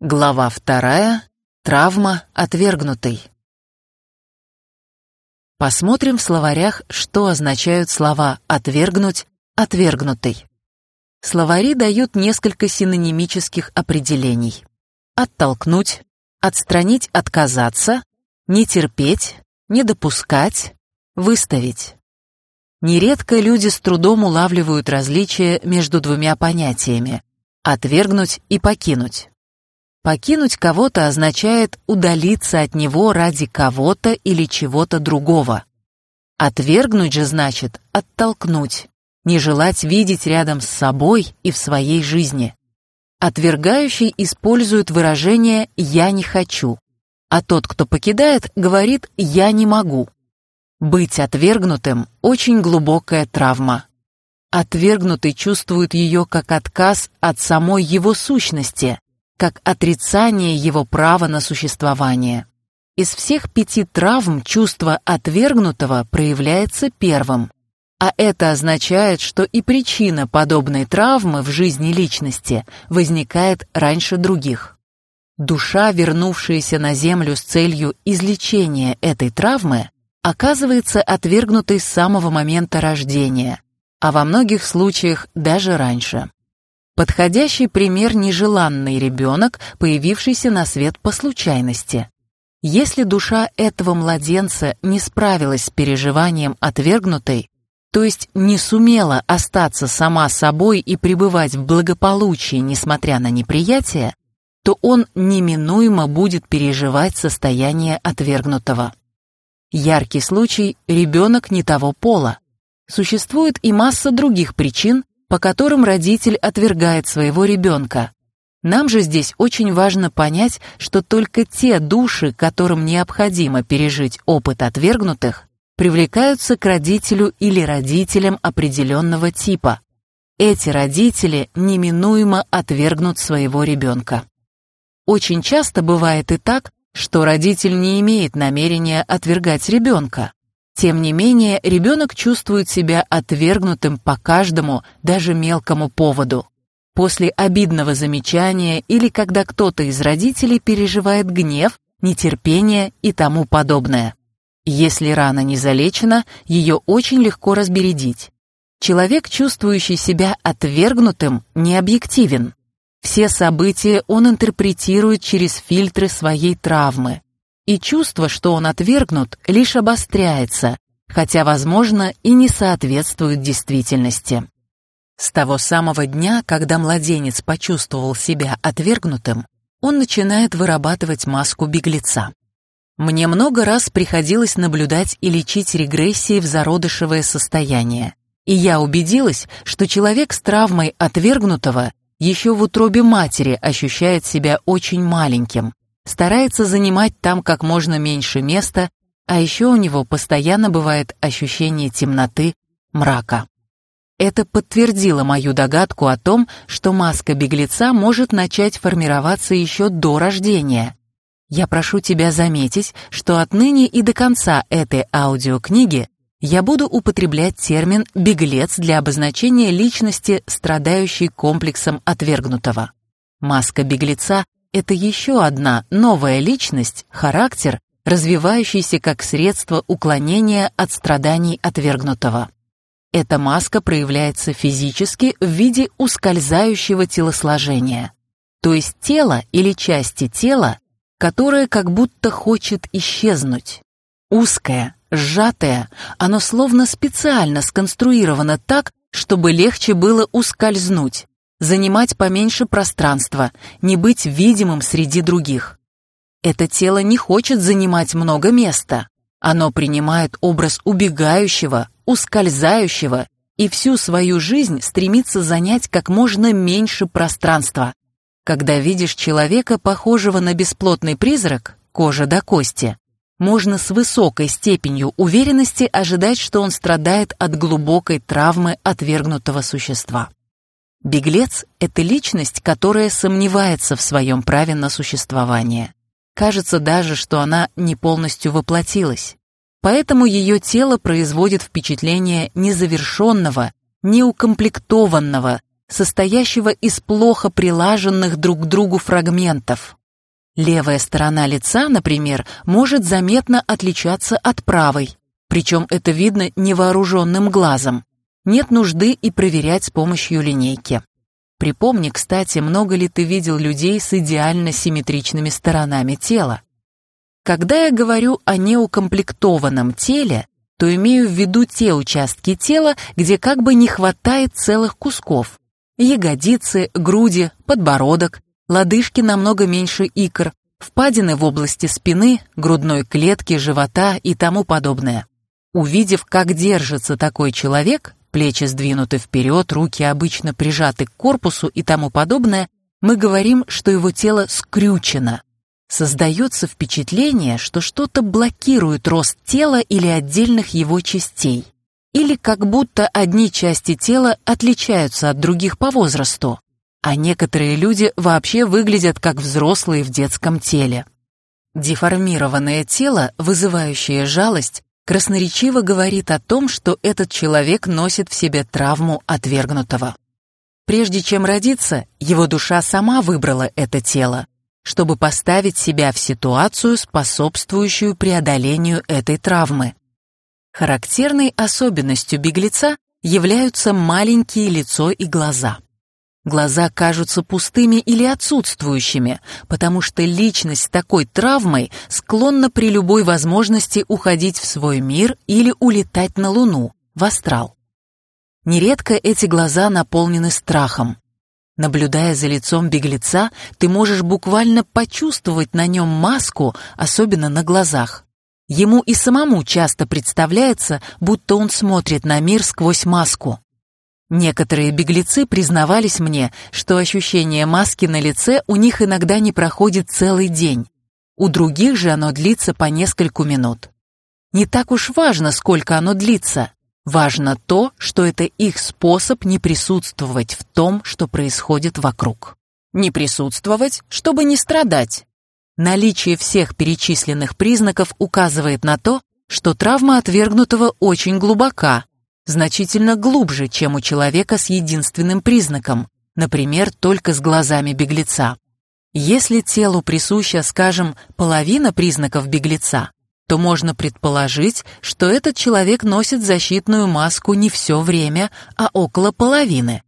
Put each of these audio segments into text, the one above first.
Глава вторая. Травма отвергнутой. Посмотрим в словарях, что означают слова «отвергнуть», «отвергнутый». Словари дают несколько синонимических определений. Оттолкнуть, отстранить, отказаться, не терпеть, не допускать, выставить. Нередко люди с трудом улавливают различия между двумя понятиями «отвергнуть» и «покинуть». Покинуть кого-то означает удалиться от него ради кого-то или чего-то другого. Отвергнуть же значит оттолкнуть, не желать видеть рядом с собой и в своей жизни. Отвергающий использует выражение «я не хочу», а тот, кто покидает, говорит «я не могу». Быть отвергнутым – очень глубокая травма. Отвергнутый чувствует ее как отказ от самой его сущности, как отрицание его права на существование. Из всех пяти травм чувство отвергнутого проявляется первым, а это означает, что и причина подобной травмы в жизни личности возникает раньше других. Душа, вернувшаяся на Землю с целью излечения этой травмы, оказывается отвергнутой с самого момента рождения, а во многих случаях даже раньше. Подходящий пример – нежеланный ребенок, появившийся на свет по случайности. Если душа этого младенца не справилась с переживанием отвергнутой, то есть не сумела остаться сама собой и пребывать в благополучии, несмотря на неприятие, то он неминуемо будет переживать состояние отвергнутого. Яркий случай – ребенок не того пола. Существует и масса других причин, по которым родитель отвергает своего ребенка. Нам же здесь очень важно понять, что только те души, которым необходимо пережить опыт отвергнутых, привлекаются к родителю или родителям определенного типа. Эти родители неминуемо отвергнут своего ребенка. Очень часто бывает и так, что родитель не имеет намерения отвергать ребенка. Тем не менее, ребенок чувствует себя отвергнутым по каждому, даже мелкому поводу. После обидного замечания или когда кто-то из родителей переживает гнев, нетерпение и тому подобное. Если рана не залечена, ее очень легко разбередить. Человек, чувствующий себя отвергнутым, не объективен. Все события он интерпретирует через фильтры своей травмы, и чувство, что он отвергнут, лишь обостряется, хотя, возможно, и не соответствует действительности. С того самого дня, когда младенец почувствовал себя отвергнутым, он начинает вырабатывать маску беглеца. Мне много раз приходилось наблюдать и лечить регрессии в зародышевое состояние, и я убедилась, что человек с травмой отвергнутого еще в утробе матери ощущает себя очень маленьким, старается занимать там как можно меньше места, а еще у него постоянно бывает ощущение темноты, мрака. Это подтвердило мою догадку о том, что маска беглеца может начать формироваться еще до рождения. Я прошу тебя заметить, что отныне и до конца этой аудиокниги я буду употреблять термин «беглец» для обозначения личности, страдающей комплексом отвергнутого. Маска беглеца это еще одна новая личность, характер, развивающийся как средство уклонения от страданий отвергнутого. Эта маска проявляется физически в виде ускользающего телосложения, то есть тело или части тела, которое как будто хочет исчезнуть. Узкое, сжатое, оно словно специально сконструировано так, чтобы легче было ускользнуть, занимать поменьше пространства, не быть видимым среди других. Это тело не хочет занимать много места. Оно принимает образ убегающего, ускользающего и всю свою жизнь стремится занять как можно меньше пространства. Когда видишь человека, похожего на бесплотный призрак, кожа до кости, можно с высокой степенью уверенности ожидать, что он страдает от глубокой травмы отвергнутого существа. Беглец — это личность, которая сомневается в своем праве на существование. Кажется даже, что она не полностью воплотилась. Поэтому ее тело производит впечатление незавершенного, неукомплектованного, состоящего из плохо прилаженных друг к другу фрагментов. Левая сторона лица, например, может заметно отличаться от правой, причем это видно невооруженным глазом. Нет нужды и проверять с помощью линейки. Припомни, кстати, много ли ты видел людей с идеально симметричными сторонами тела. Когда я говорю о неукомплектованном теле, то имею в виду те участки тела, где как бы не хватает целых кусков. Ягодицы, груди, подбородок, лодыжки намного меньше икр, впадины в области спины, грудной клетки, живота и тому подобное. Увидев, как держится такой человек, плечи сдвинуты вперед, руки обычно прижаты к корпусу и тому подобное, мы говорим, что его тело скрючено. Создается впечатление, что что-то блокирует рост тела или отдельных его частей. Или как будто одни части тела отличаются от других по возрасту, а некоторые люди вообще выглядят как взрослые в детском теле. Деформированное тело, вызывающее жалость, красноречиво говорит о том, что этот человек носит в себе травму отвергнутого. Прежде чем родиться, его душа сама выбрала это тело, чтобы поставить себя в ситуацию, способствующую преодолению этой травмы. Характерной особенностью беглеца являются маленькие лицо и глаза. Глаза кажутся пустыми или отсутствующими, потому что личность такой травмой склонна при любой возможности уходить в свой мир или улетать на Луну, в астрал. Нередко эти глаза наполнены страхом. Наблюдая за лицом беглеца, ты можешь буквально почувствовать на нем маску, особенно на глазах. Ему и самому часто представляется, будто он смотрит на мир сквозь маску. Некоторые беглецы признавались мне, что ощущение маски на лице у них иногда не проходит целый день. У других же оно длится по нескольку минут. Не так уж важно, сколько оно длится. Важно то, что это их способ не присутствовать в том, что происходит вокруг. Не присутствовать, чтобы не страдать. Наличие всех перечисленных признаков указывает на то, что травма отвергнутого очень глубока, значительно глубже, чем у человека с единственным признаком, например, только с глазами беглеца. Если телу присуща, скажем, половина признаков беглеца, то можно предположить, что этот человек носит защитную маску не все время, а около половины.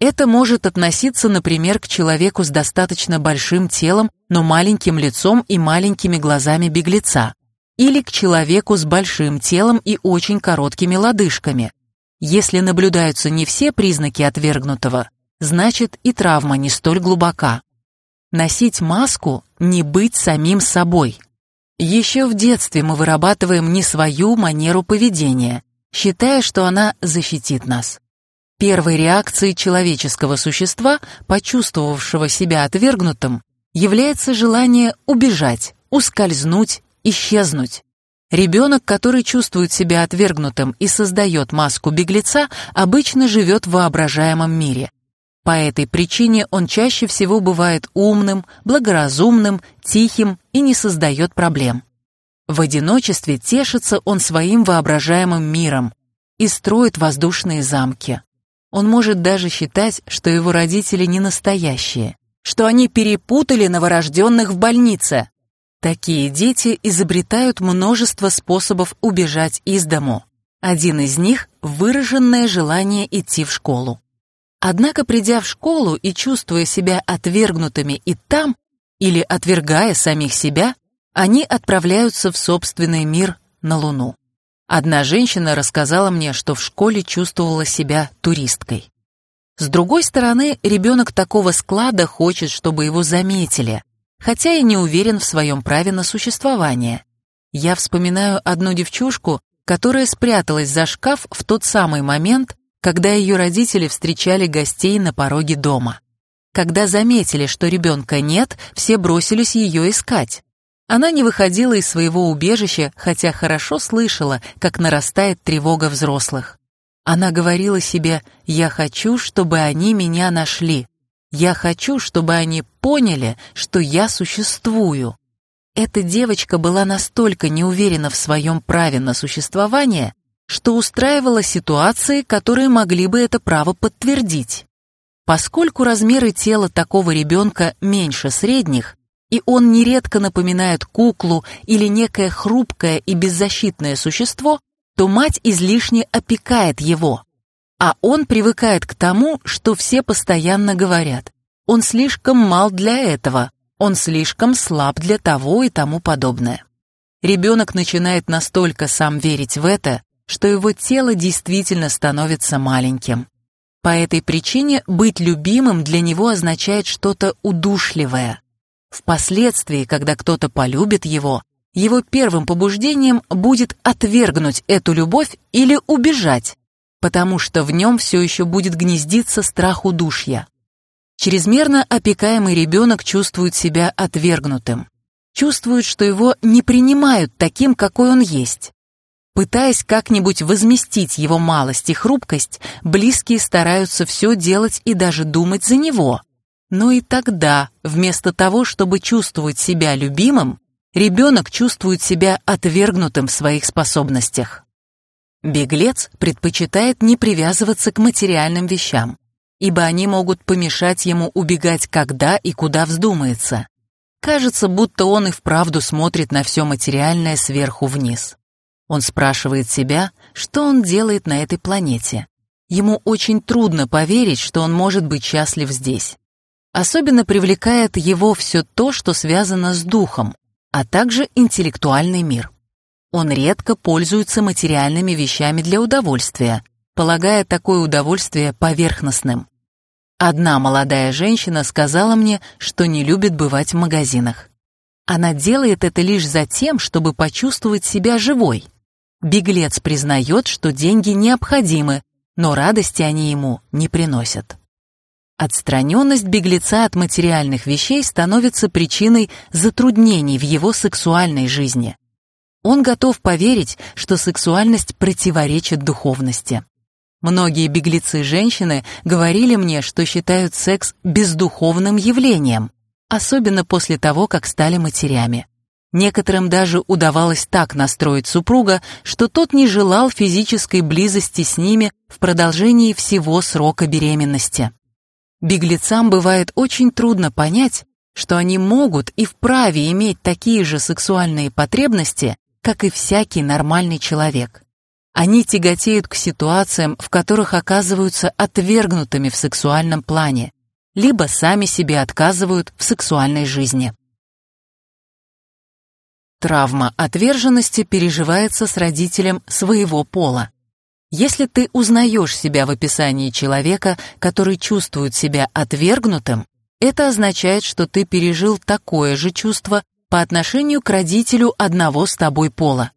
Это может относиться, например, к человеку с достаточно большим телом, но маленьким лицом и маленькими глазами беглеца, или к человеку с большим телом и очень короткими лодыжками. Если наблюдаются не все признаки отвергнутого, значит и травма не столь глубока. Носить маску – не быть самим собой. Еще в детстве мы вырабатываем не свою манеру поведения, считая, что она защитит нас. Первой реакцией человеческого существа, почувствовавшего себя отвергнутым, является желание убежать, ускользнуть, исчезнуть. Ребенок, который чувствует себя отвергнутым и создает маску беглеца, обычно живет в воображаемом мире. По этой причине он чаще всего бывает умным, благоразумным, тихим и не создает проблем. В одиночестве тешится он своим воображаемым миром и строит воздушные замки. Он может даже считать, что его родители не настоящие, что они перепутали новорожденных в больнице. Такие дети изобретают множество способов убежать из дому. Один из них – выраженное желание идти в школу. Однако, придя в школу и чувствуя себя отвергнутыми и там, или отвергая самих себя, они отправляются в собственный мир на Луну. Одна женщина рассказала мне, что в школе чувствовала себя туристкой. С другой стороны, ребенок такого склада хочет, чтобы его заметили, хотя и не уверен в своем праве на существование. Я вспоминаю одну девчушку, которая спряталась за шкаф в тот самый момент, когда ее родители встречали гостей на пороге дома. Когда заметили, что ребенка нет, все бросились ее искать. Она не выходила из своего убежища, хотя хорошо слышала, как нарастает тревога взрослых. Она говорила себе «Я хочу, чтобы они меня нашли. Я хочу, чтобы они поняли, что я существую». Эта девочка была настолько неуверена в своем праве на существование, что устраивала ситуации, которые могли бы это право подтвердить. Поскольку размеры тела такого ребенка меньше средних, и он нередко напоминает куклу или некое хрупкое и беззащитное существо, то мать излишне опекает его, а он привыкает к тому, что все постоянно говорят. Он слишком мал для этого, он слишком слаб для того и тому подобное. Ребенок начинает настолько сам верить в это, что его тело действительно становится маленьким. По этой причине быть любимым для него означает что-то удушливое. Впоследствии, когда кто-то полюбит его, его первым побуждением будет отвергнуть эту любовь или убежать, потому что в нем все еще будет гнездиться страх удушья. Чрезмерно опекаемый ребенок чувствует себя отвергнутым, чувствует, что его не принимают таким, какой он есть. Пытаясь как-нибудь возместить его малость и хрупкость, близкие стараются все делать и даже думать за него. Но и тогда, вместо того, чтобы чувствовать себя любимым, ребенок чувствует себя отвергнутым в своих способностях. Беглец предпочитает не привязываться к материальным вещам, ибо они могут помешать ему убегать когда и куда вздумается. Кажется, будто он и вправду смотрит на все материальное сверху вниз. Он спрашивает себя, что он делает на этой планете. Ему очень трудно поверить, что он может быть счастлив здесь. Особенно привлекает его все то, что связано с духом, а также интеллектуальный мир. Он редко пользуется материальными вещами для удовольствия, полагая такое удовольствие поверхностным. Одна молодая женщина сказала мне, что не любит бывать в магазинах. Она делает это лишь за тем, чтобы почувствовать себя живой. Беглец признает, что деньги необходимы, но радости они ему не приносят. Отстраненность беглеца от материальных вещей становится причиной затруднений в его сексуальной жизни. Он готов поверить, что сексуальность противоречит духовности. Многие беглецы-женщины говорили мне, что считают секс бездуховным явлением, особенно после того, как стали матерями. Некоторым даже удавалось так настроить супруга, что тот не желал физической близости с ними в продолжении всего срока беременности. Беглецам бывает очень трудно понять, что они могут и вправе иметь такие же сексуальные потребности, как и всякий нормальный человек. Они тяготеют к ситуациям, в которых оказываются отвергнутыми в сексуальном плане, либо сами себе отказывают в сексуальной жизни. Травма отверженности переживается с родителем своего пола. Если ты узнаешь себя в описании человека, который чувствует себя отвергнутым, это означает, что ты пережил такое же чувство по отношению к родителю одного с тобой пола.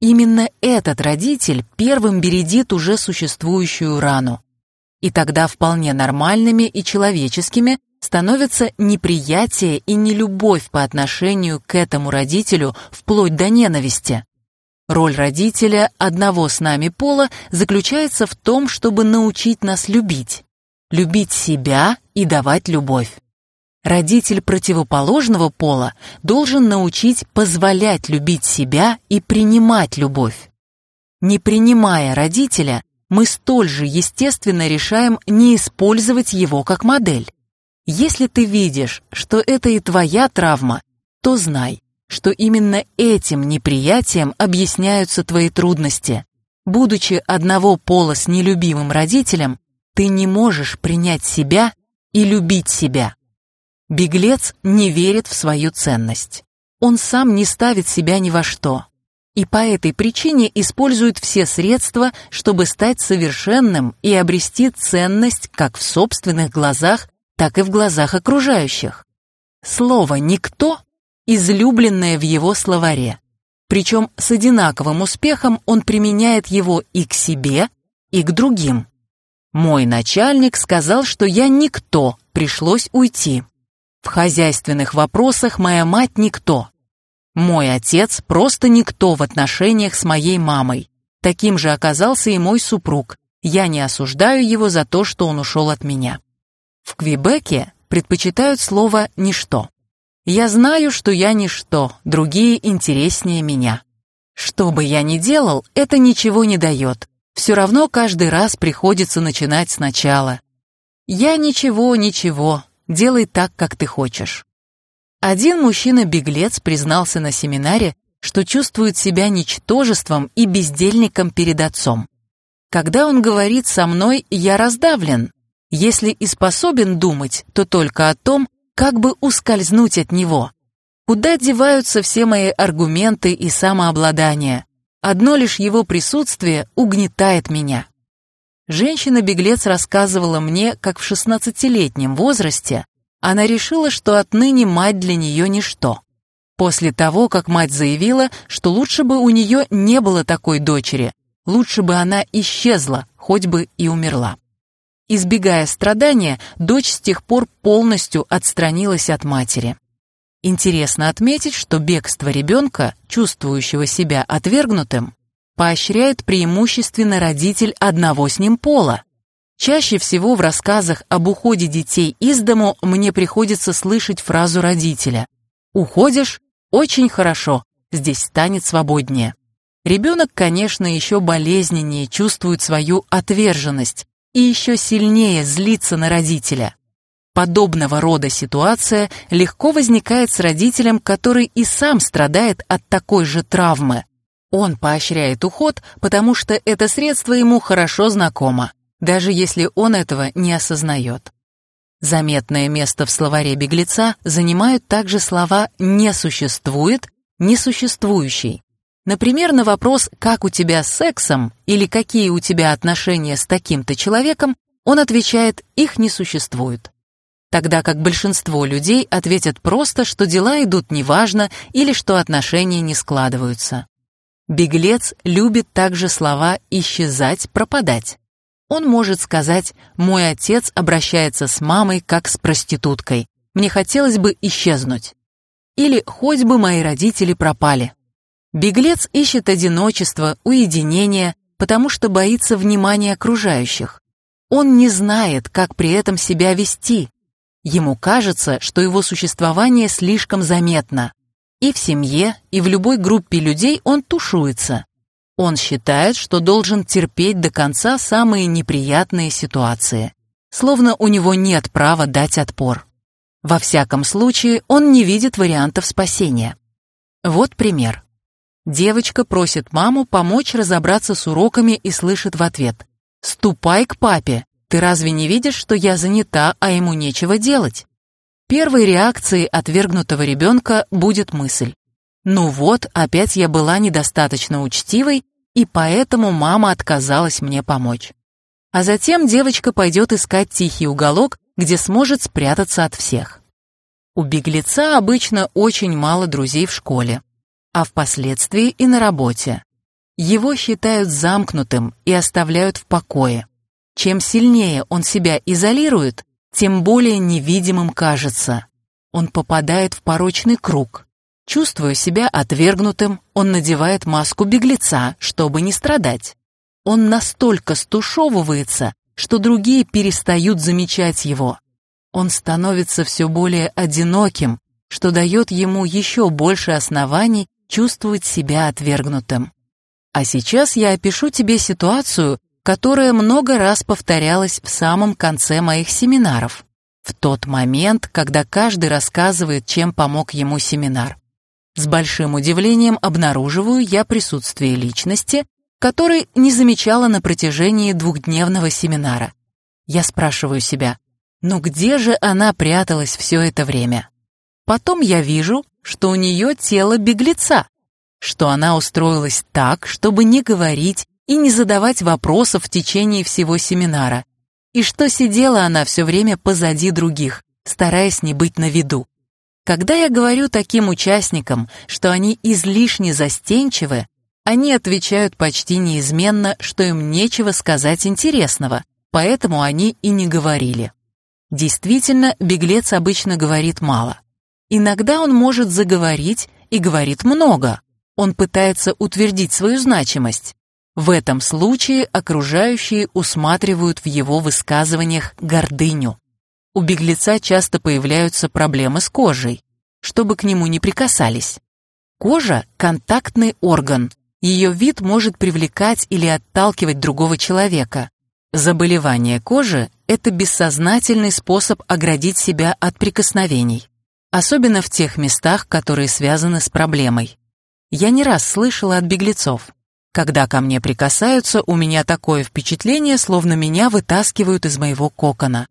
Именно этот родитель первым бередит уже существующую рану. И тогда вполне нормальными и человеческими становятся неприятие и нелюбовь по отношению к этому родителю вплоть до ненависти. Роль родителя одного с нами пола заключается в том, чтобы научить нас любить. Любить себя и давать любовь. Родитель противоположного пола должен научить позволять любить себя и принимать любовь. Не принимая родителя, мы столь же естественно решаем не использовать его как модель. Если ты видишь, что это и твоя травма, то знай, что именно этим неприятием объясняются твои трудности. Будучи одного пола с нелюбимым родителем, ты не можешь принять себя и любить себя. Беглец не верит в свою ценность. Он сам не ставит себя ни во что. И по этой причине использует все средства, чтобы стать совершенным и обрести ценность как в собственных глазах, так и в глазах окружающих. Слово «никто» излюбленное в его словаре. Причем с одинаковым успехом он применяет его и к себе, и к другим. Мой начальник сказал, что я никто, пришлось уйти. В хозяйственных вопросах моя мать никто. Мой отец просто никто в отношениях с моей мамой. Таким же оказался и мой супруг. Я не осуждаю его за то, что он ушел от меня. В Квебеке предпочитают слово «ничто». Я знаю, что я ничто, другие интереснее меня. Что бы я ни делал, это ничего не дает. Все равно каждый раз приходится начинать сначала. «Я ничего, ничего, делай так, как ты хочешь». Один мужчина-беглец признался на семинаре, что чувствует себя ничтожеством и бездельником перед отцом. Когда он говорит со мной, я раздавлен. Если и способен думать, то только о том, как бы ускользнуть от него. Куда деваются все мои аргументы и самообладание? Одно лишь его присутствие угнетает меня. Женщина-беглец рассказывала мне, как в 16-летнем возрасте она решила, что отныне мать для нее ничто. После того, как мать заявила, что лучше бы у нее не было такой дочери, лучше бы она исчезла, хоть бы и умерла. Избегая страдания, дочь с тех пор полностью отстранилась от матери. Интересно отметить, что бегство ребенка, чувствующего себя отвергнутым, поощряет преимущественно родитель одного с ним пола. Чаще всего в рассказах об уходе детей из дому мне приходится слышать фразу родителя «Уходишь? Очень хорошо, здесь станет свободнее». Ребенок, конечно, еще болезненнее чувствует свою отверженность и еще сильнее злится на родителя. Подобного рода ситуация легко возникает с родителем, который и сам страдает от такой же травмы. Он поощряет уход, потому что это средство ему хорошо знакомо, даже если он этого не осознает. Заметное место в словаре беглеца занимают также слова «не существует», «несуществующий». Например, на вопрос «как у тебя с сексом» или «какие у тебя отношения с таким-то человеком» он отвечает «их не существует» тогда как большинство людей ответят просто, что дела идут неважно или что отношения не складываются. Беглец любит также слова «исчезать», «пропадать». Он может сказать «мой отец обращается с мамой как с проституткой, мне хотелось бы исчезнуть». Или «хоть бы мои родители пропали». Беглец ищет одиночество, уединение, потому что боится внимания окружающих. Он не знает, как при этом себя вести, Ему кажется, что его существование слишком заметно. И в семье, и в любой группе людей он тушуется. Он считает, что должен терпеть до конца самые неприятные ситуации. Словно у него нет права дать отпор. Во всяком случае, он не видит вариантов спасения. Вот пример. Девочка просит маму помочь разобраться с уроками и слышит в ответ «Ступай к папе, ты разве не видишь, что я занята, а ему нечего делать? Первой реакцией отвергнутого ребенка будет мысль. Ну вот, опять я была недостаточно учтивой, и поэтому мама отказалась мне помочь. А затем девочка пойдет искать тихий уголок, где сможет спрятаться от всех. У беглеца обычно очень мало друзей в школе, а впоследствии и на работе. Его считают замкнутым и оставляют в покое. Чем сильнее он себя изолирует, тем более невидимым кажется. Он попадает в порочный круг. Чувствуя себя отвергнутым, он надевает маску беглеца, чтобы не страдать. Он настолько стушевывается, что другие перестают замечать его. Он становится все более одиноким, что дает ему еще больше оснований чувствовать себя отвергнутым. А сейчас я опишу тебе ситуацию, которая много раз повторялась в самом конце моих семинаров, в тот момент, когда каждый рассказывает, чем помог ему семинар. С большим удивлением обнаруживаю я присутствие личности, которой не замечала на протяжении двухдневного семинара. Я спрашиваю себя, ну где же она пряталась все это время? Потом я вижу, что у нее тело беглеца, что она устроилась так, чтобы не говорить и не задавать вопросов в течение всего семинара, и что сидела она все время позади других, стараясь не быть на виду. Когда я говорю таким участникам, что они излишне застенчивы, они отвечают почти неизменно, что им нечего сказать интересного, поэтому они и не говорили. Действительно, беглец обычно говорит мало. Иногда он может заговорить и говорит много. Он пытается утвердить свою значимость. В этом случае окружающие усматривают в его высказываниях гордыню. У беглеца часто появляются проблемы с кожей, чтобы к нему не прикасались. Кожа – контактный орган, ее вид может привлекать или отталкивать другого человека. Заболевание кожи — это бессознательный способ оградить себя от прикосновений, особенно в тех местах, которые связаны с проблемой. Я не раз слышала от беглецов. Когда ко мне прикасаются, у меня такое впечатление, словно меня вытаскивают из моего кокона.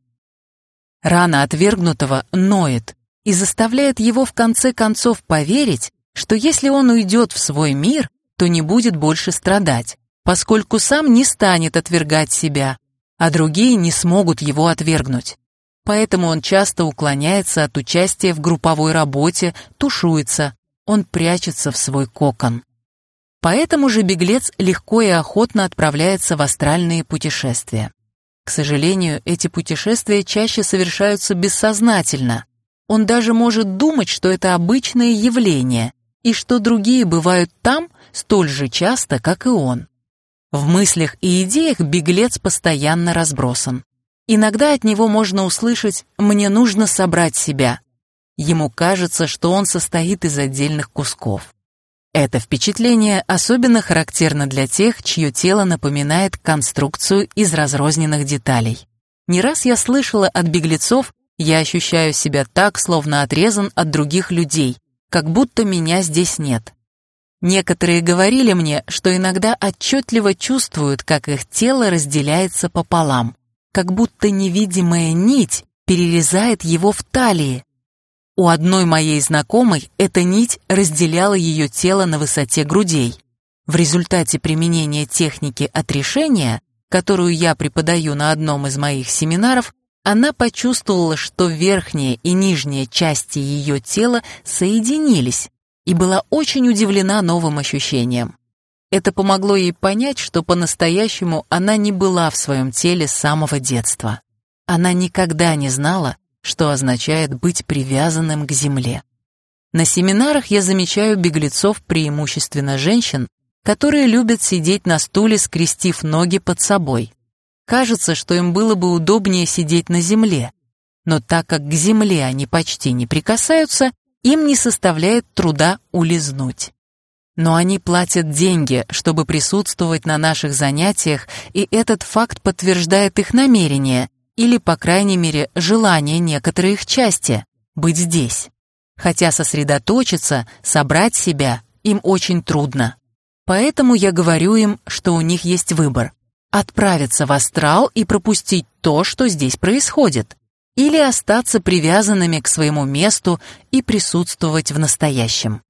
Рана отвергнутого ноет и заставляет его в конце концов поверить, что если он уйдет в свой мир, то не будет больше страдать, поскольку сам не станет отвергать себя, а другие не смогут его отвергнуть. Поэтому он часто уклоняется от участия в групповой работе, тушуется, он прячется в свой кокон. Поэтому же беглец легко и охотно отправляется в астральные путешествия. К сожалению, эти путешествия чаще совершаются бессознательно. Он даже может думать, что это обычное явление, и что другие бывают там столь же часто, как и он. В мыслях и идеях беглец постоянно разбросан. Иногда от него можно услышать «мне нужно собрать себя». Ему кажется, что он состоит из отдельных кусков. Это впечатление особенно характерно для тех, чье тело напоминает конструкцию из разрозненных деталей. Не раз я слышала от беглецов, я ощущаю себя так, словно отрезан от других людей, как будто меня здесь нет. Некоторые говорили мне, что иногда отчетливо чувствуют, как их тело разделяется пополам, как будто невидимая нить перерезает его в талии, у одной моей знакомой эта нить разделяла ее тело на высоте грудей. В результате применения техники отрешения, которую я преподаю на одном из моих семинаров, она почувствовала, что верхняя и нижняя части ее тела соединились и была очень удивлена новым ощущением. Это помогло ей понять, что по-настоящему она не была в своем теле с самого детства. Она никогда не знала, что означает быть привязанным к земле. На семинарах я замечаю беглецов, преимущественно женщин, которые любят сидеть на стуле, скрестив ноги под собой. Кажется, что им было бы удобнее сидеть на земле, но так как к земле они почти не прикасаются, им не составляет труда улизнуть. Но они платят деньги, чтобы присутствовать на наших занятиях, и этот факт подтверждает их намерение, или, по крайней мере, желание некоторой их части быть здесь. Хотя сосредоточиться, собрать себя им очень трудно. Поэтому я говорю им, что у них есть выбор. Отправиться в астрал и пропустить то, что здесь происходит, или остаться привязанными к своему месту и присутствовать в настоящем.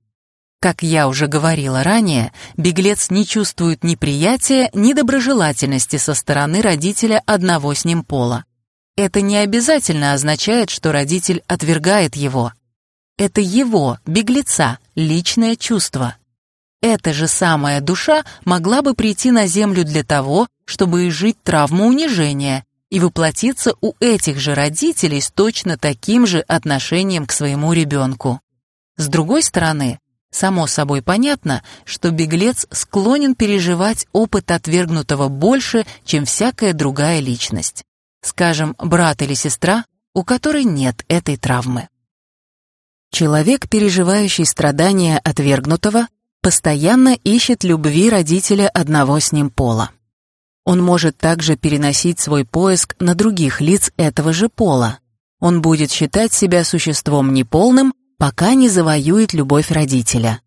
Как я уже говорила ранее, беглец не чувствует ни приятия, ни доброжелательности со стороны родителя одного с ним пола. Это не обязательно означает, что родитель отвергает его. Это его, беглеца, личное чувство. Эта же самая душа могла бы прийти на Землю для того, чтобы изжить травму унижения и воплотиться у этих же родителей с точно таким же отношением к своему ребенку. С другой стороны, само собой понятно, что беглец склонен переживать опыт отвергнутого больше, чем всякая другая личность скажем, брат или сестра, у которой нет этой травмы. Человек, переживающий страдания отвергнутого, постоянно ищет любви родителя одного с ним пола. Он может также переносить свой поиск на других лиц этого же пола. Он будет считать себя существом неполным, пока не завоюет любовь родителя.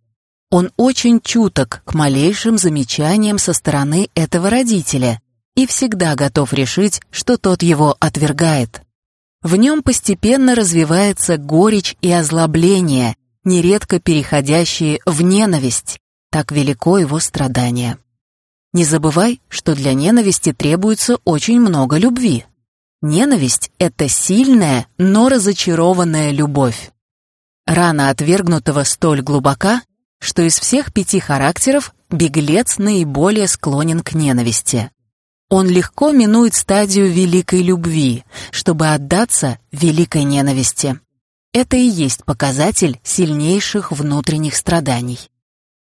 Он очень чуток к малейшим замечаниям со стороны этого родителя и всегда готов решить, что тот его отвергает. В нем постепенно развивается горечь и озлобление, нередко переходящие в ненависть. Так велико его страдание. Не забывай, что для ненависти требуется очень много любви. Ненависть — это сильная, но разочарованная любовь. Рана отвергнутого столь глубока, что из всех пяти характеров беглец наиболее склонен к ненависти. Он легко минует стадию великой любви, чтобы отдаться великой ненависти. Это и есть показатель сильнейших внутренних страданий.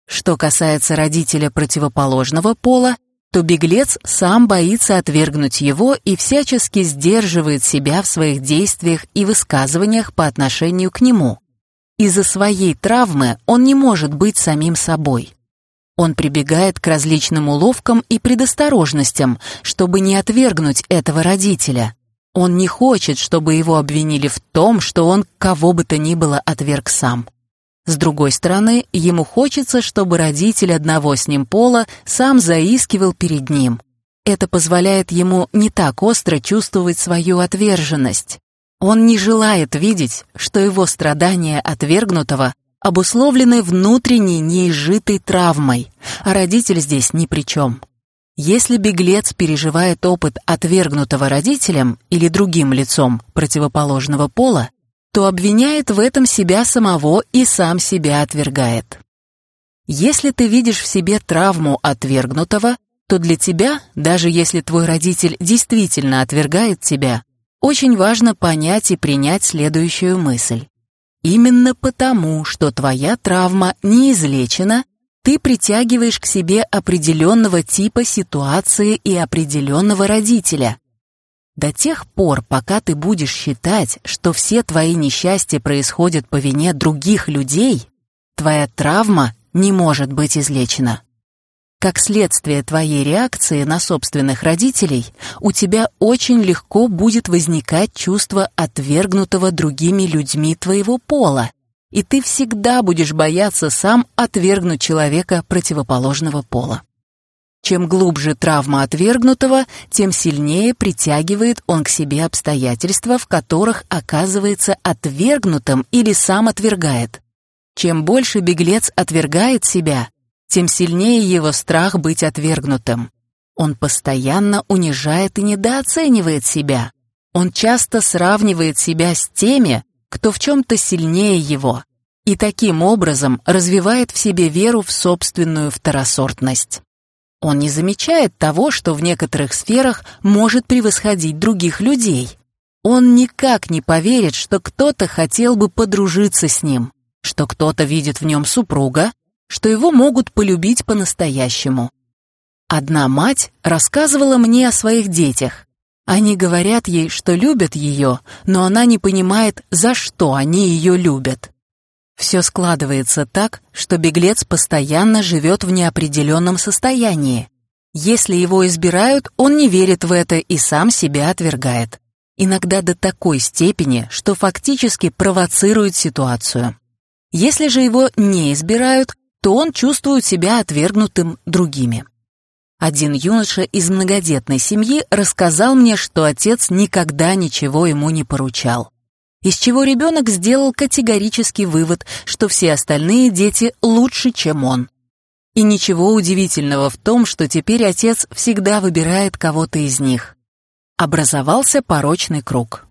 Что касается родителя противоположного пола, то беглец сам боится отвергнуть его и всячески сдерживает себя в своих действиях и высказываниях по отношению к нему. Из-за своей травмы он не может быть самим собой. Он прибегает к различным уловкам и предосторожностям, чтобы не отвергнуть этого родителя, Он не хочет, чтобы его обвинили в том, что он кого бы то ни было отверг сам. С другой стороны, ему хочется, чтобы родитель одного с ним пола сам заискивал перед ним. Это позволяет ему не так остро чувствовать свою отверженность. Он не желает видеть, что его страдания отвергнутого обусловлены внутренней неизжитой травмой, а родитель здесь ни при чем. Если беглец переживает опыт отвергнутого родителем или другим лицом противоположного пола, то обвиняет в этом себя самого и сам себя отвергает. Если ты видишь в себе травму отвергнутого, то для тебя, даже если твой родитель действительно отвергает тебя, очень важно понять и принять следующую мысль. Именно потому, что твоя травма не излечена, ты притягиваешь к себе определенного типа ситуации и определенного родителя. До тех пор, пока ты будешь считать, что все твои несчастья происходят по вине других людей, твоя травма не может быть излечена. Как следствие твоей реакции на собственных родителей, у тебя очень легко будет возникать чувство отвергнутого другими людьми твоего пола, и ты всегда будешь бояться сам отвергнуть человека противоположного пола. Чем глубже травма отвергнутого, тем сильнее притягивает он к себе обстоятельства, в которых оказывается отвергнутым или сам отвергает. Чем больше беглец отвергает себя, тем сильнее его страх быть отвергнутым. Он постоянно унижает и недооценивает себя. Он часто сравнивает себя с теми, кто в чем-то сильнее его, и таким образом развивает в себе веру в собственную второсортность. Он не замечает того, что в некоторых сферах может превосходить других людей. Он никак не поверит, что кто-то хотел бы подружиться с ним, что кто-то видит в нем супруга, что его могут полюбить по-настоящему. Одна мать рассказывала мне о своих детях. Они говорят ей, что любят ее, но она не понимает, за что они ее любят. Все складывается так, что беглец постоянно живет в неопределенном состоянии. Если его избирают, он не верит в это и сам себя отвергает. Иногда до такой степени, что фактически провоцирует ситуацию. Если же его не избирают, то он чувствует себя отвергнутым другими. Один юноша из многодетной семьи рассказал мне, что отец никогда ничего ему не поручал. Из чего ребенок сделал категорический вывод, что все остальные дети лучше, чем он. И ничего удивительного в том, что теперь отец всегда выбирает кого-то из них. Образовался порочный круг.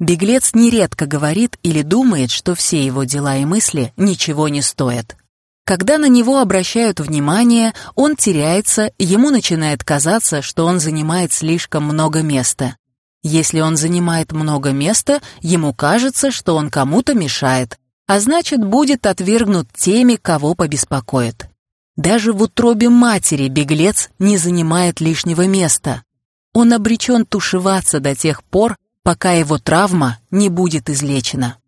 Беглец нередко говорит или думает, что все его дела и мысли ничего не стоят. Когда на него обращают внимание, он теряется, ему начинает казаться, что он занимает слишком много места. Если он занимает много места, ему кажется, что он кому-то мешает, а значит, будет отвергнут теми, кого побеспокоит. Даже в утробе матери беглец не занимает лишнего места. Он обречен тушеваться до тех пор, пока его травма не будет излечена.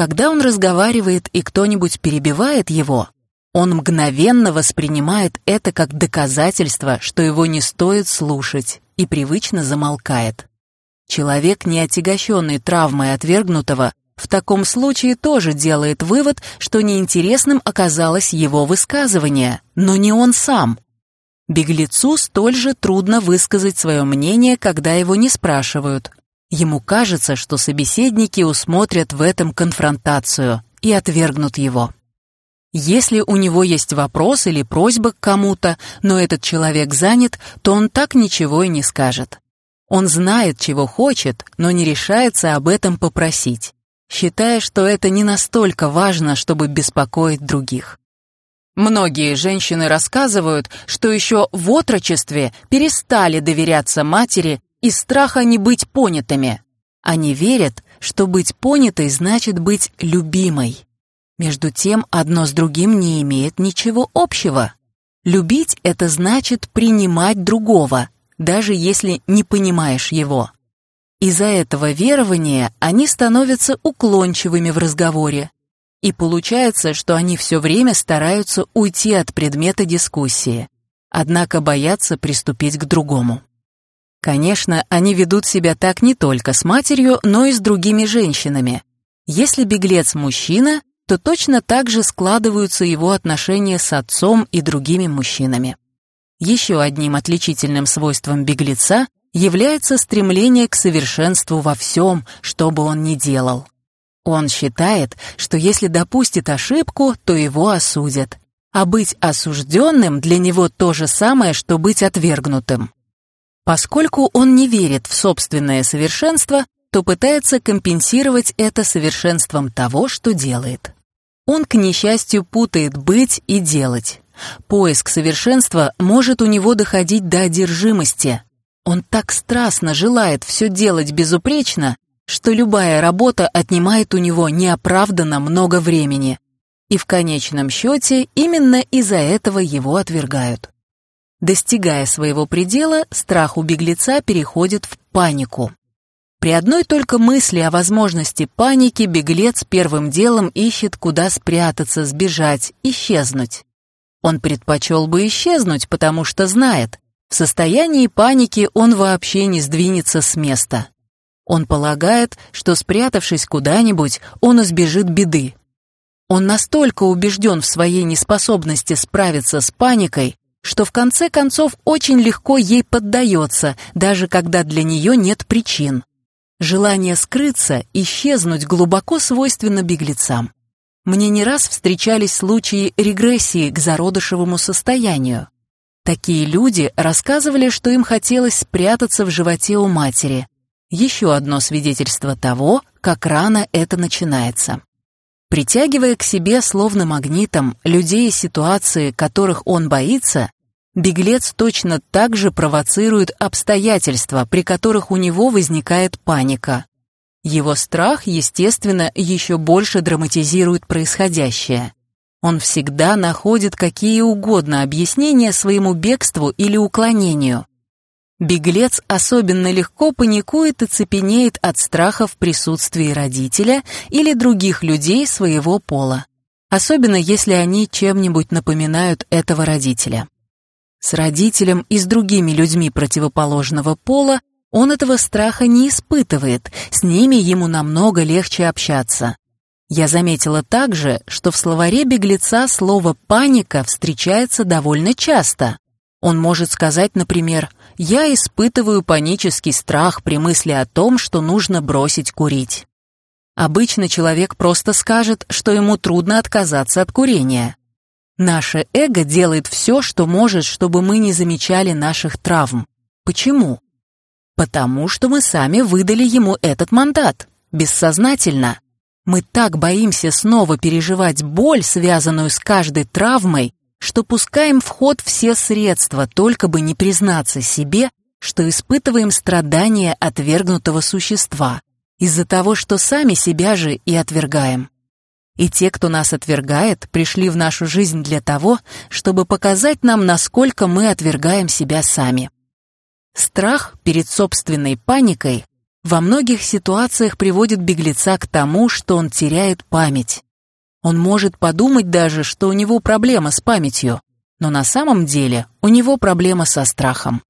Когда он разговаривает и кто-нибудь перебивает его, он мгновенно воспринимает это как доказательство, что его не стоит слушать, и привычно замолкает. Человек, не отягощенный травмой отвергнутого, в таком случае тоже делает вывод, что неинтересным оказалось его высказывание, но не он сам. Беглецу столь же трудно высказать свое мнение, когда его не спрашивают, Ему кажется, что собеседники усмотрят в этом конфронтацию и отвергнут его. Если у него есть вопрос или просьба к кому-то, но этот человек занят, то он так ничего и не скажет. Он знает, чего хочет, но не решается об этом попросить, считая, что это не настолько важно, чтобы беспокоить других. Многие женщины рассказывают, что еще в отрочестве перестали доверяться матери из страха не быть понятыми. Они верят, что быть понятой значит быть любимой. Между тем, одно с другим не имеет ничего общего. Любить — это значит принимать другого, даже если не понимаешь его. Из-за этого верования они становятся уклончивыми в разговоре. И получается, что они все время стараются уйти от предмета дискуссии, однако боятся приступить к другому. Конечно, они ведут себя так не только с матерью, но и с другими женщинами. Если беглец мужчина, то точно так же складываются его отношения с отцом и другими мужчинами. Еще одним отличительным свойством беглеца является стремление к совершенству во всем, что бы он ни делал. Он считает, что если допустит ошибку, то его осудят, а быть осужденным для него то же самое, что быть отвергнутым. Поскольку он не верит в собственное совершенство, то пытается компенсировать это совершенством того, что делает. Он, к несчастью, путает быть и делать. Поиск совершенства может у него доходить до одержимости. Он так страстно желает все делать безупречно, что любая работа отнимает у него неоправданно много времени. И в конечном счете именно из-за этого его отвергают. Достигая своего предела, страх у беглеца переходит в панику. При одной только мысли о возможности паники беглец первым делом ищет, куда спрятаться, сбежать, исчезнуть. Он предпочел бы исчезнуть, потому что знает, в состоянии паники он вообще не сдвинется с места. Он полагает, что спрятавшись куда-нибудь, он избежит беды. Он настолько убежден в своей неспособности справиться с паникой, что в конце концов очень легко ей поддается, даже когда для нее нет причин. Желание скрыться, исчезнуть глубоко свойственно беглецам. Мне не раз встречались случаи регрессии к зародышевому состоянию. Такие люди рассказывали, что им хотелось спрятаться в животе у матери. Еще одно свидетельство того, как рано это начинается. Притягивая к себе словно магнитом людей и ситуации, которых он боится, беглец точно так же провоцирует обстоятельства, при которых у него возникает паника. Его страх, естественно, еще больше драматизирует происходящее. Он всегда находит какие угодно объяснения своему бегству или уклонению. Беглец особенно легко паникует и цепенеет от страха в присутствии родителя или других людей своего пола, особенно если они чем-нибудь напоминают этого родителя. С родителем и с другими людьми противоположного пола он этого страха не испытывает, с ними ему намного легче общаться. Я заметила также, что в словаре беглеца слово «паника» встречается довольно часто. Он может сказать, например, «Я испытываю панический страх при мысли о том, что нужно бросить курить». Обычно человек просто скажет, что ему трудно отказаться от курения. Наше эго делает все, что может, чтобы мы не замечали наших травм. Почему? Потому что мы сами выдали ему этот мандат, бессознательно. Мы так боимся снова переживать боль, связанную с каждой травмой, что пускаем в ход все средства, только бы не признаться себе, что испытываем страдания отвергнутого существа, из-за того, что сами себя же и отвергаем. И те, кто нас отвергает, пришли в нашу жизнь для того, чтобы показать нам, насколько мы отвергаем себя сами. Страх перед собственной паникой во многих ситуациях приводит беглеца к тому, что он теряет память. Он может подумать даже, что у него проблема с памятью, но на самом деле у него проблема со страхом.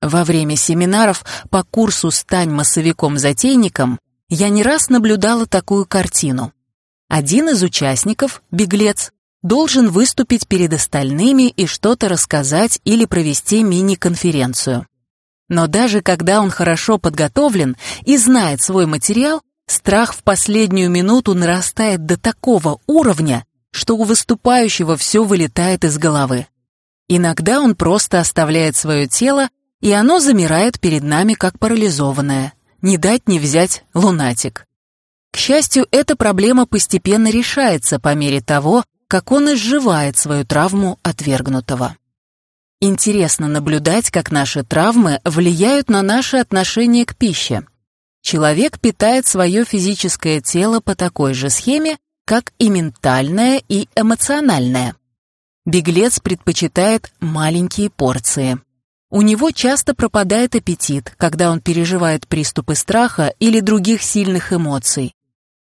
Во время семинаров по курсу «Стань массовиком-затейником» я не раз наблюдала такую картину. Один из участников, беглец, должен выступить перед остальными и что-то рассказать или провести мини-конференцию. Но даже когда он хорошо подготовлен и знает свой материал, страх в последнюю минуту нарастает до такого уровня, что у выступающего все вылетает из головы. Иногда он просто оставляет свое тело, и оно замирает перед нами как парализованное. Не дать не взять лунатик. К счастью, эта проблема постепенно решается по мере того, как он изживает свою травму отвергнутого. Интересно наблюдать, как наши травмы влияют на наше отношение к пище. Человек питает свое физическое тело по такой же схеме, как и ментальное и эмоциональное. Беглец предпочитает маленькие порции. У него часто пропадает аппетит, когда он переживает приступы страха или других сильных эмоций.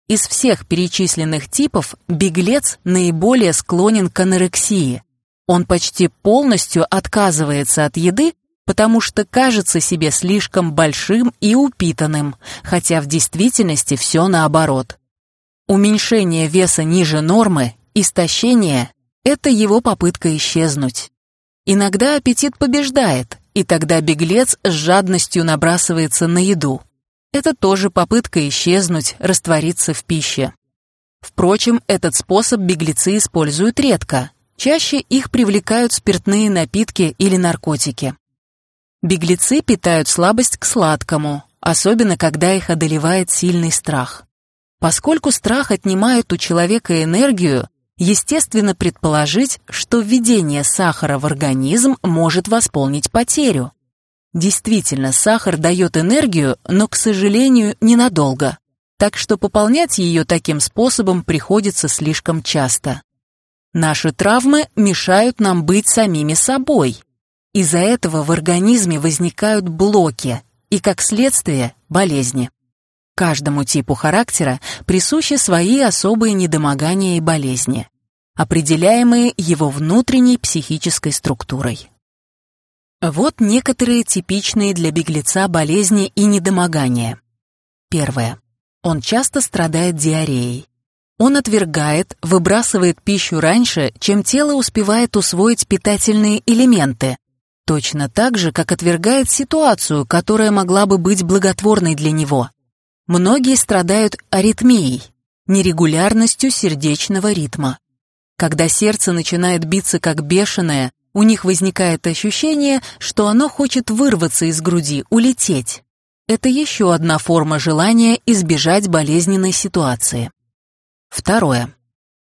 Из всех перечисленных типов беглец наиболее склонен к анорексии, он почти полностью отказывается от еды, потому что кажется себе слишком большим и упитанным, хотя в действительности все наоборот. Уменьшение веса ниже нормы, истощение – это его попытка исчезнуть. Иногда аппетит побеждает, и тогда беглец с жадностью набрасывается на еду. Это тоже попытка исчезнуть, раствориться в пище. Впрочем, этот способ беглецы используют редко. Чаще их привлекают спиртные напитки или наркотики. Беглецы питают слабость к сладкому, особенно когда их одолевает сильный страх. Поскольку страх отнимает у человека энергию, естественно предположить, что введение сахара в организм может восполнить потерю. Действительно, сахар дает энергию, но, к сожалению, ненадолго так что пополнять ее таким способом приходится слишком часто. Наши травмы мешают нам быть самими собой. Из-за этого в организме возникают блоки и, как следствие, болезни. Каждому типу характера присущи свои особые недомогания и болезни, определяемые его внутренней психической структурой. Вот некоторые типичные для беглеца болезни и недомогания. Первое. Он часто страдает диареей. Он отвергает, выбрасывает пищу раньше, чем тело успевает усвоить питательные элементы, точно так же, как отвергает ситуацию, которая могла бы быть благотворной для него. Многие страдают аритмией, нерегулярностью сердечного ритма. Когда сердце начинает биться как бешеное, у них возникает ощущение, что оно хочет вырваться из груди, улететь. Это еще одна форма желания избежать болезненной ситуации. Второе.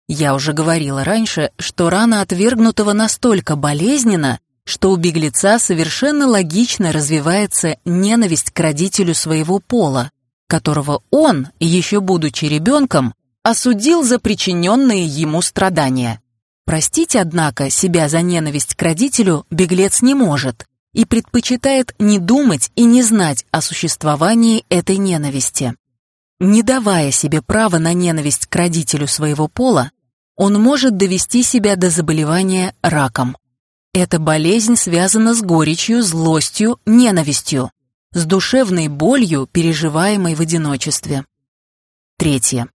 Я уже говорила раньше, что рана отвергнутого настолько болезненна, что у беглеца совершенно логично развивается ненависть к родителю своего пола, которого он, еще будучи ребенком, осудил за причиненные ему страдания. Простить, однако, себя за ненависть к родителю беглец не может, и предпочитает не думать и не знать о существовании этой ненависти. Не давая себе права на ненависть к родителю своего пола, он может довести себя до заболевания раком. Эта болезнь связана с горечью, злостью, ненавистью, с душевной болью, переживаемой в одиночестве. Третье.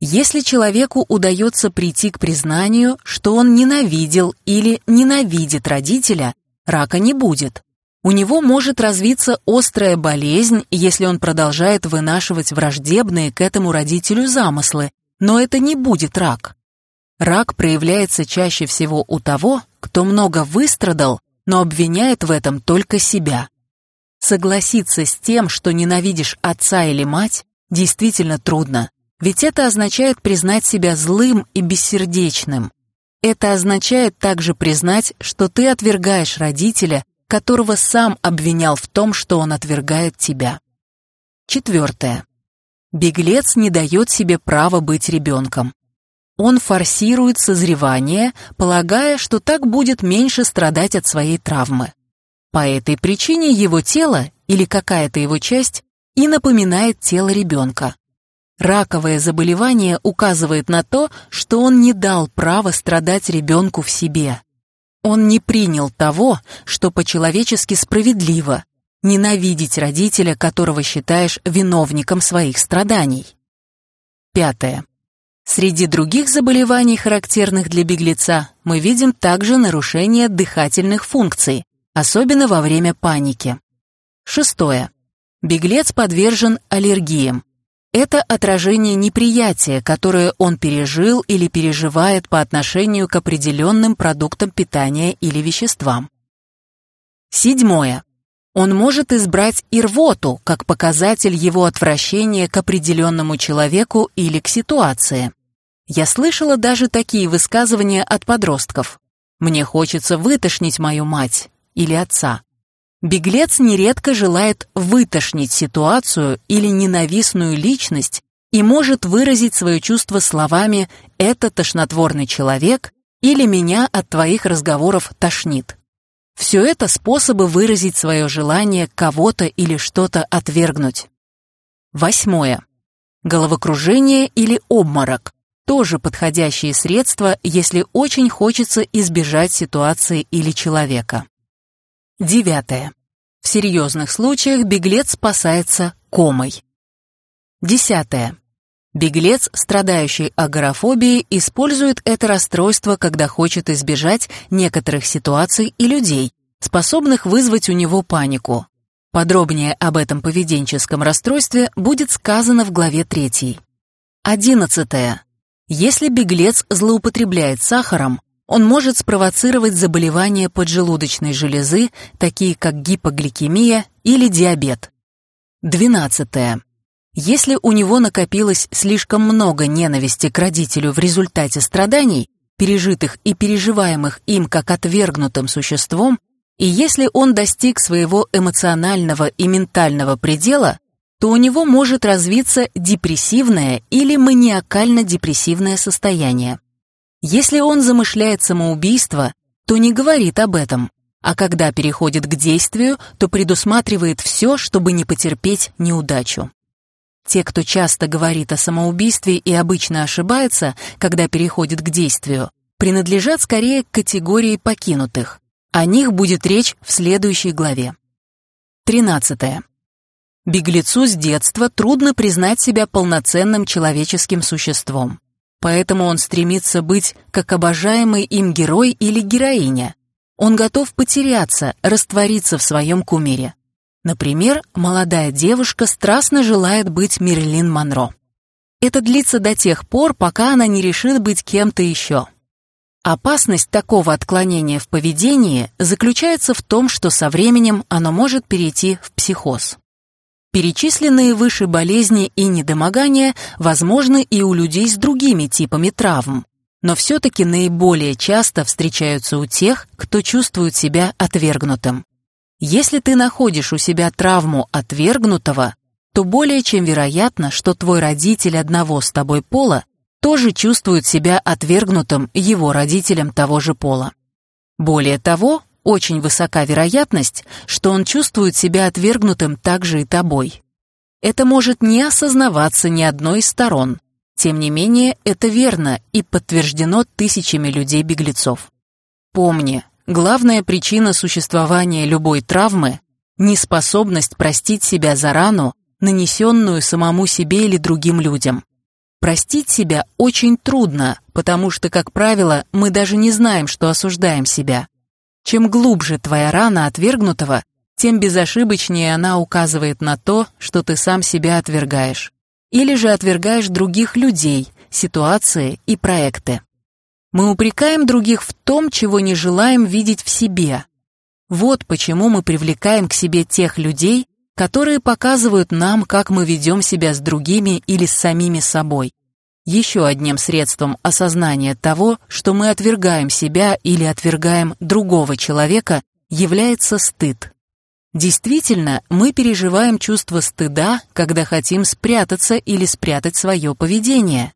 Если человеку удается прийти к признанию, что он ненавидел или ненавидит родителя, рака не будет. У него может развиться острая болезнь, если он продолжает вынашивать враждебные к этому родителю замыслы, но это не будет рак. Рак проявляется чаще всего у того, кто много выстрадал, но обвиняет в этом только себя. Согласиться с тем, что ненавидишь отца или мать, действительно трудно, ведь это означает признать себя злым и бессердечным. Это означает также признать, что ты отвергаешь родителя, которого сам обвинял в том, что он отвергает тебя. Четвертое. Беглец не дает себе права быть ребенком. Он форсирует созревание, полагая, что так будет меньше страдать от своей травмы. По этой причине его тело или какая-то его часть и напоминает тело ребенка. Раковое заболевание указывает на то, что он не дал права страдать ребенку в себе. Он не принял того, что по-человечески справедливо, ненавидеть родителя, которого считаешь виновником своих страданий. Пятое. Среди других заболеваний, характерных для беглеца, мы видим также нарушение дыхательных функций, особенно во время паники. Шестое. Беглец подвержен аллергиям, это отражение неприятия, которое он пережил или переживает по отношению к определенным продуктам питания или веществам. Седьмое. Он может избрать и рвоту как показатель его отвращения к определенному человеку или к ситуации. Я слышала даже такие высказывания от подростков. «Мне хочется вытошнить мою мать» или отца. Беглец нередко желает вытошнить ситуацию или ненавистную личность и может выразить свое чувство словами «это тошнотворный человек» или «меня от твоих разговоров тошнит». Все это способы выразить свое желание кого-то или что-то отвергнуть. Восьмое. Головокружение или обморок – тоже подходящие средства, если очень хочется избежать ситуации или человека. Девятое. В серьезных случаях беглец спасается комой. Десятое. Беглец, страдающий агорафобией, использует это расстройство, когда хочет избежать некоторых ситуаций и людей, способных вызвать у него панику. Подробнее об этом поведенческом расстройстве будет сказано в главе 3. Одиннадцатое. Если беглец злоупотребляет сахаром, он может спровоцировать заболевания поджелудочной железы, такие как гипогликемия или диабет. Двенадцатое. Если у него накопилось слишком много ненависти к родителю в результате страданий, пережитых и переживаемых им как отвергнутым существом, и если он достиг своего эмоционального и ментального предела, то у него может развиться депрессивное или маниакально-депрессивное состояние. Если он замышляет самоубийство, то не говорит об этом, а когда переходит к действию, то предусматривает все, чтобы не потерпеть неудачу. Те, кто часто говорит о самоубийстве и обычно ошибается, когда переходит к действию, принадлежат скорее к категории покинутых. О них будет речь в следующей главе. 13. Беглецу с детства трудно признать себя полноценным человеческим существом. Поэтому он стремится быть как обожаемый им герой или героиня. Он готов потеряться, раствориться в своем кумире. Например, молодая девушка страстно желает быть Мерлин Монро. Это длится до тех пор, пока она не решит быть кем-то еще. Опасность такого отклонения в поведении заключается в том, что со временем оно может перейти в психоз. Перечисленные выше болезни и недомогания возможны и у людей с другими типами травм, но все-таки наиболее часто встречаются у тех, кто чувствует себя отвергнутым. Если ты находишь у себя травму отвергнутого, то более чем вероятно, что твой родитель одного с тобой пола тоже чувствует себя отвергнутым его родителям того же пола. Более того, очень высока вероятность, что он чувствует себя отвергнутым также и тобой. Это может не осознаваться ни одной из сторон. Тем не менее, это верно и подтверждено тысячами людей-беглецов. Помни, Главная причина существования любой травмы – неспособность простить себя за рану, нанесенную самому себе или другим людям. Простить себя очень трудно, потому что, как правило, мы даже не знаем, что осуждаем себя. Чем глубже твоя рана отвергнутого, тем безошибочнее она указывает на то, что ты сам себя отвергаешь. Или же отвергаешь других людей, ситуации и проекты. Мы упрекаем других в том, чего не желаем видеть в себе. Вот почему мы привлекаем к себе тех людей, которые показывают нам, как мы ведем себя с другими или с самими собой. Еще одним средством осознания того, что мы отвергаем себя или отвергаем другого человека, является стыд. Действительно, мы переживаем чувство стыда, когда хотим спрятаться или спрятать свое поведение.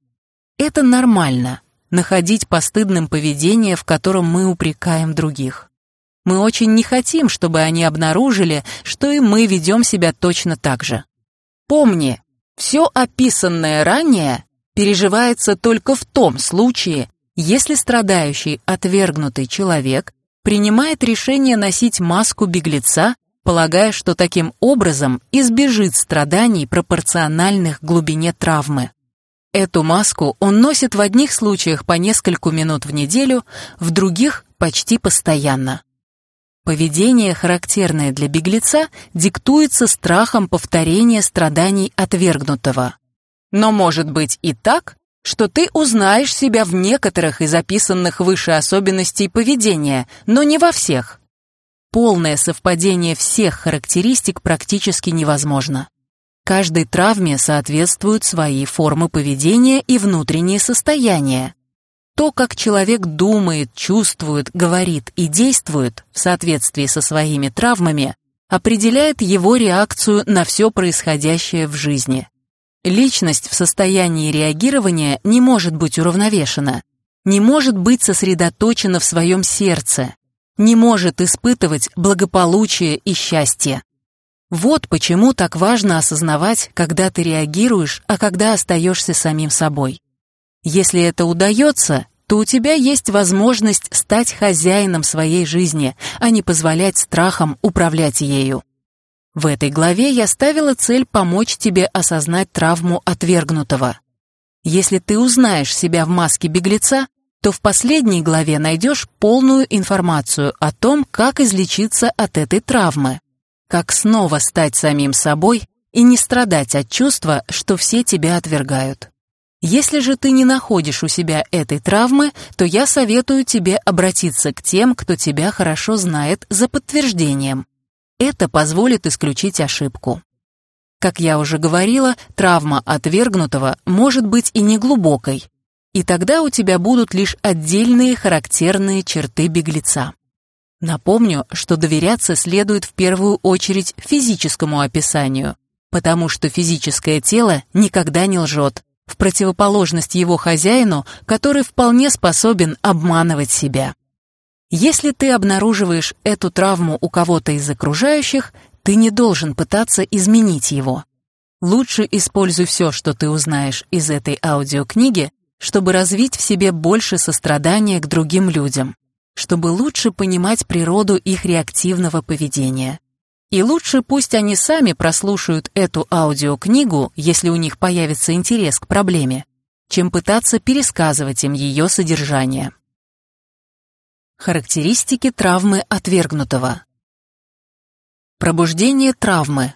Это нормально находить постыдным поведение, в котором мы упрекаем других. Мы очень не хотим, чтобы они обнаружили, что и мы ведем себя точно так же. Помни, все описанное ранее переживается только в том случае, если страдающий, отвергнутый человек принимает решение носить маску беглеца, полагая, что таким образом избежит страданий, пропорциональных глубине травмы. Эту маску он носит в одних случаях по нескольку минут в неделю, в других – почти постоянно. Поведение, характерное для беглеца, диктуется страхом повторения страданий отвергнутого. Но может быть и так, что ты узнаешь себя в некоторых из описанных выше особенностей поведения, но не во всех. Полное совпадение всех характеристик практически невозможно. Каждой травме соответствуют свои формы поведения и внутренние состояния. То, как человек думает, чувствует, говорит и действует в соответствии со своими травмами, определяет его реакцию на все происходящее в жизни. Личность в состоянии реагирования не может быть уравновешена, не может быть сосредоточена в своем сердце, не может испытывать благополучие и счастье. Вот почему так важно осознавать, когда ты реагируешь, а когда остаешься самим собой. Если это удается, то у тебя есть возможность стать хозяином своей жизни, а не позволять страхам управлять ею. В этой главе я ставила цель помочь тебе осознать травму отвергнутого. Если ты узнаешь себя в маске беглеца, то в последней главе найдешь полную информацию о том, как излечиться от этой травмы, как снова стать самим собой и не страдать от чувства, что все тебя отвергают. Если же ты не находишь у себя этой травмы, то я советую тебе обратиться к тем, кто тебя хорошо знает, за подтверждением. Это позволит исключить ошибку. Как я уже говорила, травма отвергнутого может быть и неглубокой, и тогда у тебя будут лишь отдельные характерные черты беглеца. Напомню, что доверяться следует в первую очередь физическому описанию, потому что физическое тело никогда не лжет, в противоположность его хозяину, который вполне способен обманывать себя. Если ты обнаруживаешь эту травму у кого-то из окружающих, ты не должен пытаться изменить его. Лучше используй все, что ты узнаешь из этой аудиокниги, чтобы развить в себе больше сострадания к другим людям, чтобы лучше понимать природу их реактивного поведения. И лучше пусть они сами прослушают эту аудиокнигу, если у них появится интерес к проблеме, чем пытаться пересказывать им ее содержание. Характеристики травмы отвергнутого. Пробуждение травмы.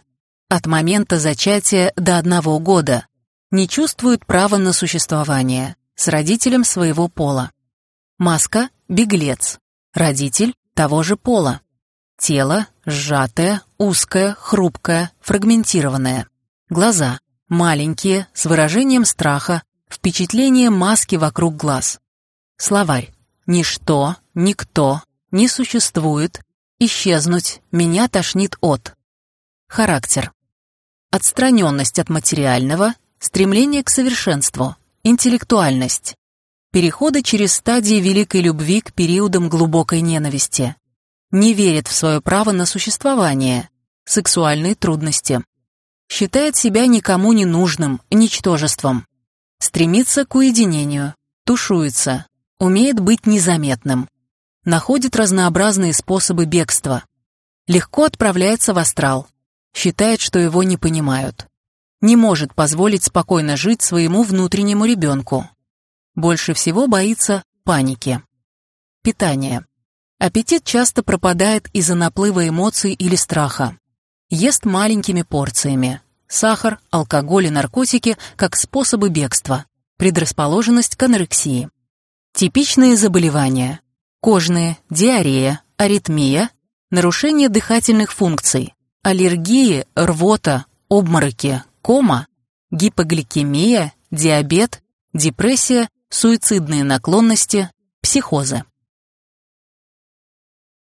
От момента зачатия до одного года. Не чувствует права на существование. С родителем своего пола. Маска – беглец. Родитель того же пола. Тело – сжатое, узкое, хрупкое, фрагментированное. Глаза – маленькие, с выражением страха, впечатление маски вокруг глаз. Словарь. Ничто, никто, не существует, исчезнуть, меня тошнит от. Характер. Отстраненность от материального, стремление к совершенству, интеллектуальность. Переходы через стадии великой любви к периодам глубокой ненависти. Не верит в свое право на существование, сексуальные трудности, считает себя никому не нужным, ничтожеством, стремится к уединению, тушуется, умеет быть незаметным, находит разнообразные способы бегства, легко отправляется в астрал, считает, что его не понимают, не может позволить спокойно жить своему внутреннему ребенку, больше всего боится паники. Питание. Аппетит часто пропадает из-за наплыва эмоций или страха. Ест маленькими порциями. Сахар, алкоголь и наркотики как способы бегства. Предрасположенность к анорексии. Типичные заболевания. Кожные, диарея, аритмия, нарушение дыхательных функций, аллергии, рвота, обмороки, кома, гипогликемия, диабет, депрессия, суицидные наклонности, психозы.